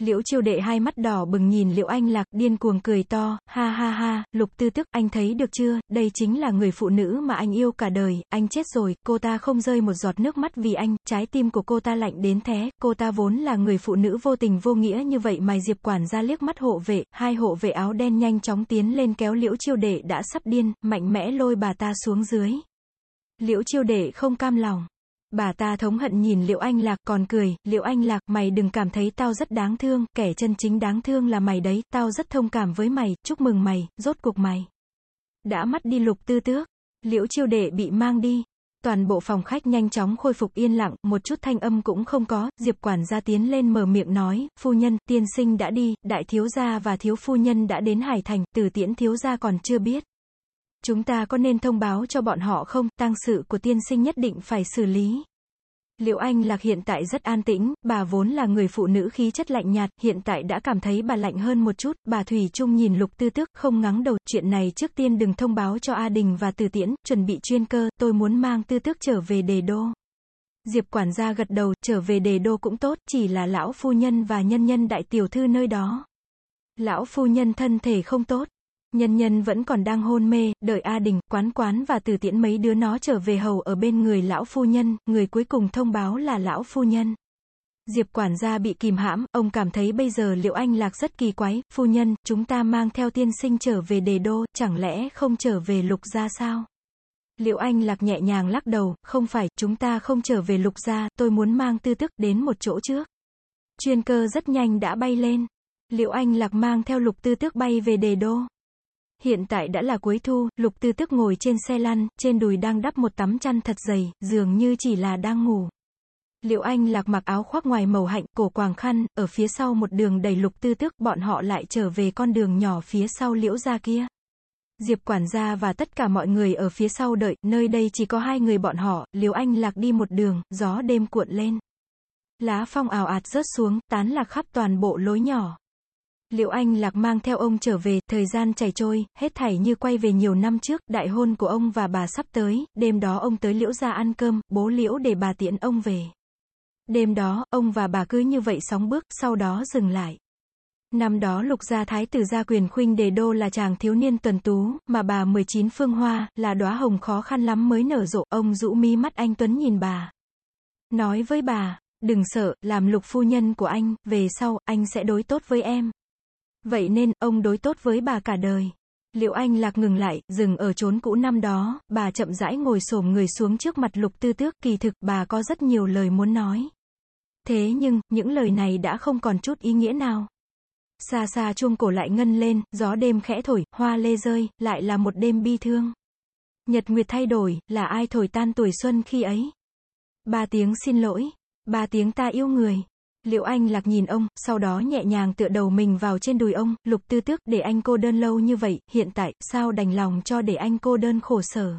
Liễu chiêu đệ hai mắt đỏ bừng nhìn Liễu Anh Lạc, điên cuồng cười to, ha ha ha, lục tư tức, anh thấy được chưa, đây chính là người phụ nữ mà anh yêu cả đời, anh chết rồi, cô ta không rơi một giọt nước mắt vì anh, trái tim của cô ta lạnh đến thế, cô ta vốn là người phụ nữ vô tình vô nghĩa như vậy mà Diệp quản gia liếc mắt hộ vệ, hai hộ vệ áo đen nhanh chóng tiến lên kéo Liễu chiêu đệ đã sắp điên, mạnh mẽ lôi bà ta xuống dưới. Liễu chiêu đệ không cam lòng. Bà ta thống hận nhìn Liệu Anh Lạc còn cười, Liệu Anh Lạc, mày đừng cảm thấy tao rất đáng thương, kẻ chân chính đáng thương là mày đấy, tao rất thông cảm với mày, chúc mừng mày, rốt cuộc mày. Đã mắt đi lục tư tước, Liễu chiêu đệ bị mang đi. Toàn bộ phòng khách nhanh chóng khôi phục yên lặng, một chút thanh âm cũng không có, Diệp quản gia tiến lên mở miệng nói, phu nhân, tiên sinh đã đi, đại thiếu gia và thiếu phu nhân đã đến Hải Thành, tử tiễn thiếu gia còn chưa biết. Chúng ta có nên thông báo cho bọn họ không, tang sự của tiên sinh nhất định phải xử lý. Liệu Anh Lạc hiện tại rất an tĩnh, bà vốn là người phụ nữ khí chất lạnh nhạt, hiện tại đã cảm thấy bà lạnh hơn một chút, bà Thủy Trung nhìn Lục Tư Tước, không ngắng đầu, chuyện này trước tiên đừng thông báo cho A Đình và Từ Tiễn, chuẩn bị chuyên cơ, tôi muốn mang Tư Tước trở về đề đô. Diệp quản gia gật đầu, trở về đề đô cũng tốt, chỉ là lão phu nhân và nhân nhân đại tiểu thư nơi đó. Lão phu nhân thân thể không tốt. Nhân nhân vẫn còn đang hôn mê, đợi A Đình, quán quán và từ tiễn mấy đứa nó trở về hầu ở bên người lão phu nhân, người cuối cùng thông báo là lão phu nhân. Diệp quản gia bị kìm hãm, ông cảm thấy bây giờ liệu anh lạc rất kỳ quái, phu nhân, chúng ta mang theo tiên sinh trở về đề đô, chẳng lẽ không trở về lục gia sao? Liệu anh lạc nhẹ nhàng lắc đầu, không phải, chúng ta không trở về lục gia, tôi muốn mang tư tức đến một chỗ trước. Chuyên cơ rất nhanh đã bay lên. Liệu anh lạc mang theo lục tư tước bay về đề đô. Hiện tại đã là cuối thu, lục tư tức ngồi trên xe lăn, trên đùi đang đắp một tấm chăn thật dày, dường như chỉ là đang ngủ. Liệu anh lạc mặc áo khoác ngoài màu hạnh, cổ quàng khăn, ở phía sau một đường đầy lục tư tức, bọn họ lại trở về con đường nhỏ phía sau liễu gia kia. Diệp quản gia và tất cả mọi người ở phía sau đợi, nơi đây chỉ có hai người bọn họ, liễu anh lạc đi một đường, gió đêm cuộn lên. Lá phong ảo ạt rớt xuống, tán lạc khắp toàn bộ lối nhỏ. Liệu anh Lạc mang theo ông trở về, thời gian chảy trôi, hết thảy như quay về nhiều năm trước, đại hôn của ông và bà sắp tới, đêm đó ông tới Liễu ra ăn cơm, bố Liễu để bà tiễn ông về. Đêm đó, ông và bà cứ như vậy sóng bước, sau đó dừng lại. Năm đó lục gia thái tử gia quyền khuynh đề đô là chàng thiếu niên tuần tú, mà bà 19 phương hoa, là đóa hồng khó khăn lắm mới nở rộ, ông rũ mi mắt anh Tuấn nhìn bà. Nói với bà, đừng sợ, làm lục phu nhân của anh, về sau, anh sẽ đối tốt với em. Vậy nên, ông đối tốt với bà cả đời. Liệu anh lạc ngừng lại, dừng ở chốn cũ năm đó, bà chậm rãi ngồi xổm người xuống trước mặt lục tư tước, kỳ thực, bà có rất nhiều lời muốn nói. Thế nhưng, những lời này đã không còn chút ý nghĩa nào. Xa xa chuông cổ lại ngân lên, gió đêm khẽ thổi, hoa lê rơi, lại là một đêm bi thương. Nhật nguyệt thay đổi, là ai thổi tan tuổi xuân khi ấy? Ba tiếng xin lỗi, ba tiếng ta yêu người. Liệu anh lạc nhìn ông, sau đó nhẹ nhàng tựa đầu mình vào trên đùi ông, lục tư tước, để anh cô đơn lâu như vậy, hiện tại, sao đành lòng cho để anh cô đơn khổ sở.